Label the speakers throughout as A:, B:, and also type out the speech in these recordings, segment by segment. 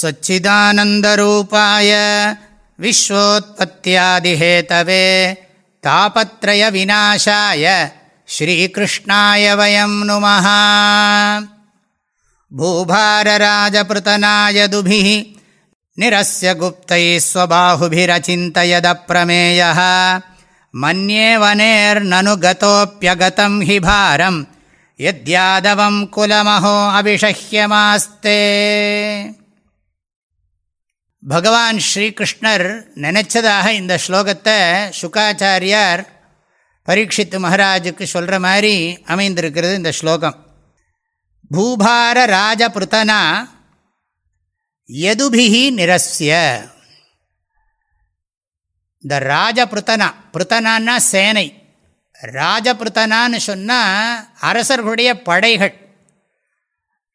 A: सच्चिदानन्दरूपाय विश्वोत्पत्त्यादिहेतवे तापत्रयविनाशाय श्रीकृष्णाय वयं नुमः भूभारराजपृतनाय दुभिः निरस्य गुप्तैः स्वबाहुभिरचिन्तयदप्रमेयः मन्ये वनेर्ननु गतोऽप्यगतं हि भारं यद्यादवं कुलमहो अविषह्यमास्ते பகவான் ஸ்ரீகிருஷ்ணர் நினச்சதாக இந்த ஸ்லோகத்தை சுக்காச்சாரியார் பரீட்சித்து மகாராஜுக்கு சொல்கிற மாதிரி அமைந்திருக்கிறது இந்த ஸ்லோகம். பூபார ராஜபிருத்தனா எதுபிகி நிரஸ்ய. இந்த ராஜபிருத்தனா பிருத்தனான்னா சேனை. ராஜபிருத்தனான்னு சொன்னால் அரசர்களுடைய படைகள்.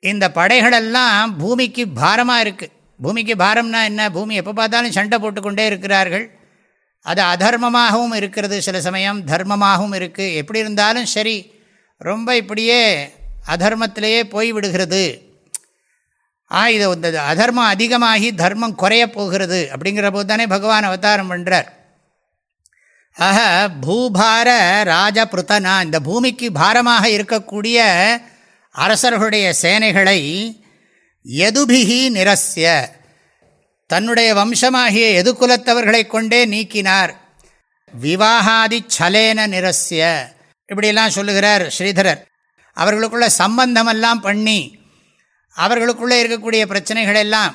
A: இந்த படைகளெல்லாம் பூமிக்கு பாரமாக இருக்குது பூமிக்கு பாரம்னா என்ன? பூமி எப்போ பார்த்தாலும் சண்டை போட்டுக்கொண்டே இருக்கிறார்கள். அது அதர்மமாகவும் இருக்கிறது சில சமயம் தர்மமாகவும் இருக்குது எப்படி இருந்தாலும் சரி ரொம்ப இப்படியே அதர்மத்திலேயே போய்விடுகிறது ஆ இதை இந்த அதர்மம் அதிகமாகி தர்மம் குறைய போகிறது அப்படிங்கிற போது தானே பகவான் அவதாரம் பண்ணுறார் ஆக பூபார ராஜபுருத்தனா இந்த பூமிக்கு பாரமாக இருக்கக்கூடிய அரசர்களுடைய சேனைகளை எதுபிகி நிரஸ்ய. தன்னுடைய வம்சமாகிய எது குலத்தவர்களை கொண்டே நீக்கினார். விவாகாதி சலேன நிரஸ்ய. இப்படியெல்லாம் சொல்லுகிறார் ஸ்ரீதரர். அவர்களுக்குள்ள சம்பந்தமெல்லாம் பண்ணி அவர்களுக்குள்ளே இருக்கக்கூடிய பிரச்சனைகளெல்லாம்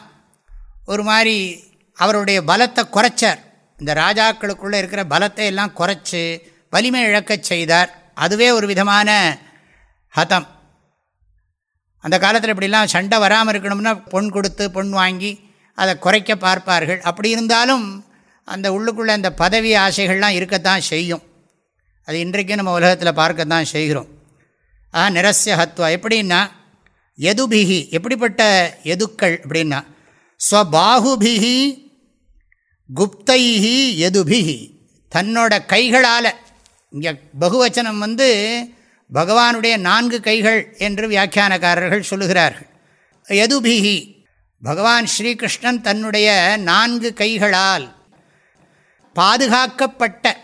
A: ஒரு மாதிரி அவருடைய பலத்தை குறைச்சார். இந்த ராஜாக்களுக்குள்ளே இருக்கிற பலத்தை எல்லாம் குறைச்சி வலிமை இழக்கச் செய்தார். அதுவே ஒரு விதமான ஹதம். அந்த காலத்தில் இப்படிலாம் சண்டை வராமல் இருக்கணும்னா பொன் கொடுத்து பொன் வாங்கி அதை குறைக்க பார்ப்பார்கள். அப்படி இருந்தாலும் அந்த உள்ளுக்குள்ளே அந்த பதவி ஆசைகள்லாம் இருக்கத்தான் செய்யும். அது இன்றைக்கும் நம்ம உலகத்தில் பார்க்கத்தான் செய்கிறோம். ஆ நிரஸ்ய ஹத்வா எப்படின்னா எதுபிகி எப்படிப்பட்ட எதுக்கள் அப்படின்னா ஸ்வபாகுபிகி குப்தைஹி எதுபிகி தன்னோட கைகளால் இங்கே பகுவச்சனம் வந்து பகவானுடைய நான்கு கைகள் என்று வியாக்கியானக்காரர்கள் சொல்லுகிறார்கள். எதுபிகி பகவான் ஸ்ரீகிருஷ்ணன் தன்னுடைய நான்கு கைகளால் பாதுகாக்கப்பட்ட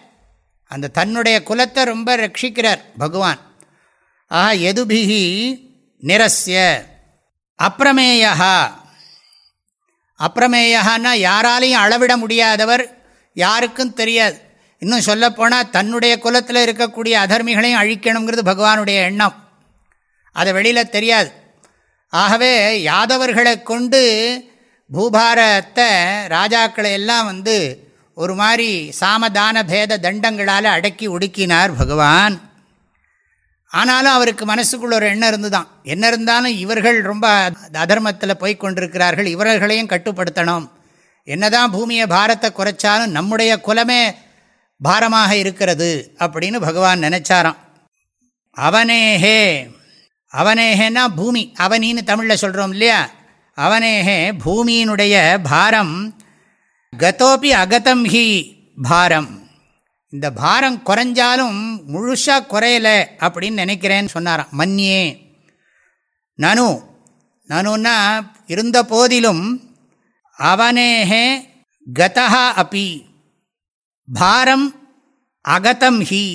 A: அந்த தன்னுடைய குலத்தை ரொம்ப ரட்சிக்கிறார் பகவான். ஆஹா எதுபிகி நிரஸ்ய. அப்பிரமேயா அப்பிரமேயான்னா யாராலையும் அளவிட முடியாதவர் யாருக்கும் தெரியாது. இன்னும் சொல்லப்போனால் தன்னுடைய குலத்தில் இருக்கக்கூடிய அதர்மிகளையும் அழிக்கணுங்கிறது பகவானுடைய எண்ணம். அதை வெளியில் தெரியாது. ஆகவே யாதவர்களை கொண்டு பூபாரத்தை ராஜாக்களை எல்லாம் வந்து ஒரு மாதிரி சாமதான பேத தண்டங்களால் அடக்கி ஒடுக்கினார் பகவான். ஆனாலும் அவருக்கு மனசுக்குள்ள ஒரு எண்ணம் இருந்துதான். என்ன இருந்தாலும் இவர்கள் ரொம்ப அதர்மத்தில் போய் கொண்டிருக்கிறார்கள். இவர்களையும் கட்டுப்படுத்தணும். என்னதான் பூமியை பாரத்தை குறைச்சாலும் நம்முடைய குலமே பாரமாக இருக்கிறது அப்படின்னு பகவான் நினைச்சாராம். அவனேஹே அவனேகேன்னா பூமி அவனின்னு தமிழில் சொல்கிறோம் இல்லையா? அவனேகே பூமியினுடைய பாரம் கதோப்பி அகதம் ஹி பாரம். இந்த பாரம் குறைஞ்சாலும் முழுசாக குறையலை அப்படின்னு நினைக்கிறேன்னு சொன்னாராம். மன்னியே. நனு நனுன்னா இருந்த போதிலும் அவனேகே கதா அப்பி பாரம் அகதம் ஹி.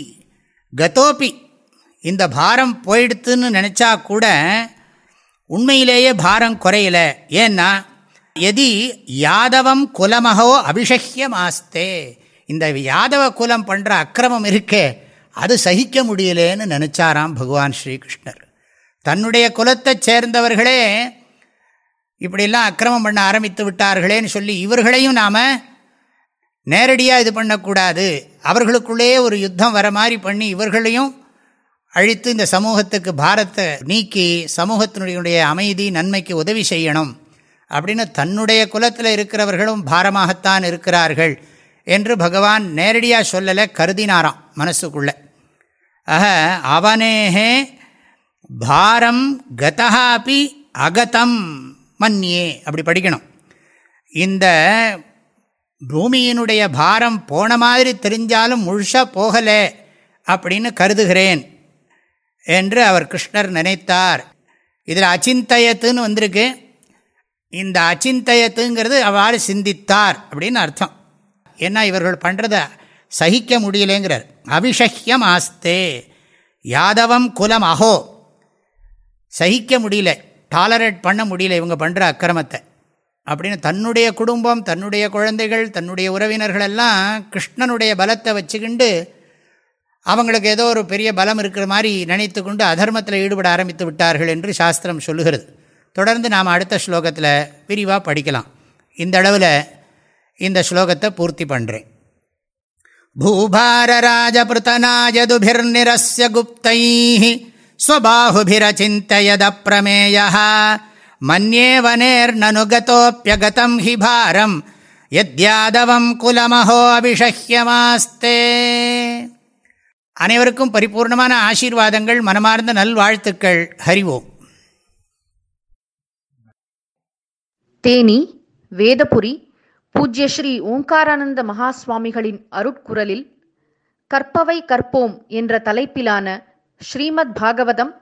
A: கதோப்பி இந்த பாரம் போயிடுத்துன்னு நினச்சா கூட உண்மையிலேயே பாரம் குறையல. ஏன்னா எதி யாதவம் குலமகோ அபிஷக்கியமாஸ்தே இந்த யாதவ குலம் பண்ணுற அக்கிரமம் இருக்கே அது சகிக்க முடியலேன்னு நினச்சாராம் பகவான் ஸ்ரீகிருஷ்ணர். தன்னுடைய குலத்தை சேர்ந்தவர்களே இப்படிலாம் அக்கிரமம் பண்ண ஆரம்பித்து விட்டார்களேன்னு சொல்லி இவர்களையும் நாம் நேரடியாக இது பண்ணக்கூடாது. அவர்களுக்குள்ளேயே ஒரு யுத்தம் வர மாதிரி பண்ணி இவர்களையும் அழித்து இந்த சமூகத்துக்கு பாரத்தை நீக்கி சமூகத்தினுடைய அமைதி நன்மைக்கு உதவி செய்யணும். அப்படின்னு தன்னுடைய குலத்தில் இருக்கிறவர்களும் பாரமாகத்தான் இருக்கிறார்கள் என்று பகவான் நேரடியாக சொல்லலை கருதினாராம் மனசுக்குள்ளே. ஆக அவனேகே பாரம் கதாபி அகதம் மன்னியே அப்படி படிக்கணும். இந்த பூமியினுடைய பாரம் போன மாதிரி தெரிஞ்சாலும் முழுசாக போகலை அப்படின்னு கருதுகிறேன் என்று அவர் கிருஷ்ணர் நினைத்தார். இதில் அச்சிந்தயத்துன்னு வந்திருக்கு. இந்த அச்சிந்தயத்துங்கிறது அவ்வாறு சிந்தித்தார் அப்படின்னு அர்த்தம். ஏன்னா இவர்கள் பண்ணுறத சகிக்க முடியலேங்கிறார். அபிஷஹ்யம் ஆஸ்தே யாதவம் குலம் அஹோ சகிக்க முடியல டாலரேட் பண்ண முடியல இவங்க பண்ணுற அக்கிரமத்தை. அப்படின்னு தன்னுடைய குடும்பம் தன்னுடைய குழந்தைகள் தன்னுடைய உறவினர்கள் எல்லாம் கிருஷ்ணனுடைய பலத்தை வச்சுக்கிண்டு அவங்களுக்கு ஏதோ ஒரு பெரிய பலம் இருக்கிற மாதிரி நினைத்து கொண்டு அதர்மத்தில் ஈடுபட ஆரம்பித்து விட்டார்கள் என்று சாஸ்திரம் சொல்லுகிறது. தொடர்ந்து நாம் அடுத்த ஸ்லோகத்தில் விரிவாக படிக்கலாம். இந்த அளவில் இந்த ஸ்லோகத்தை பூர்த்தி பண்ணுறேன் பூபாரராஜபிருத்தநாயதுபிர்நிரஸ்ய குப்தை ஸ்வபாஹுபிரச்சிந்தயத பிரமேயா மன்யே வனேர்னனுகதோப்பியகதம் ஹி பாரம் எத்யாதவம் குலமஹோ அபிஷஹ்யமாஸ்தே அனைவருக்கும் பரிபூர்ணமான ஆசீர்வாதங்கள் மனமார்ந்த நல்வாழ்த்துக்கள்। ஹரிவோம்
B: தேனி வேதபுரி பூஜ்ய ஸ்ரீ ஓங்காரானந்த மகாஸ்வாமிகளின் அருட்குரலில் கற்பவை கற்போம் என்ற தலைப்பிலான ஸ்ரீமத் பாகவதம்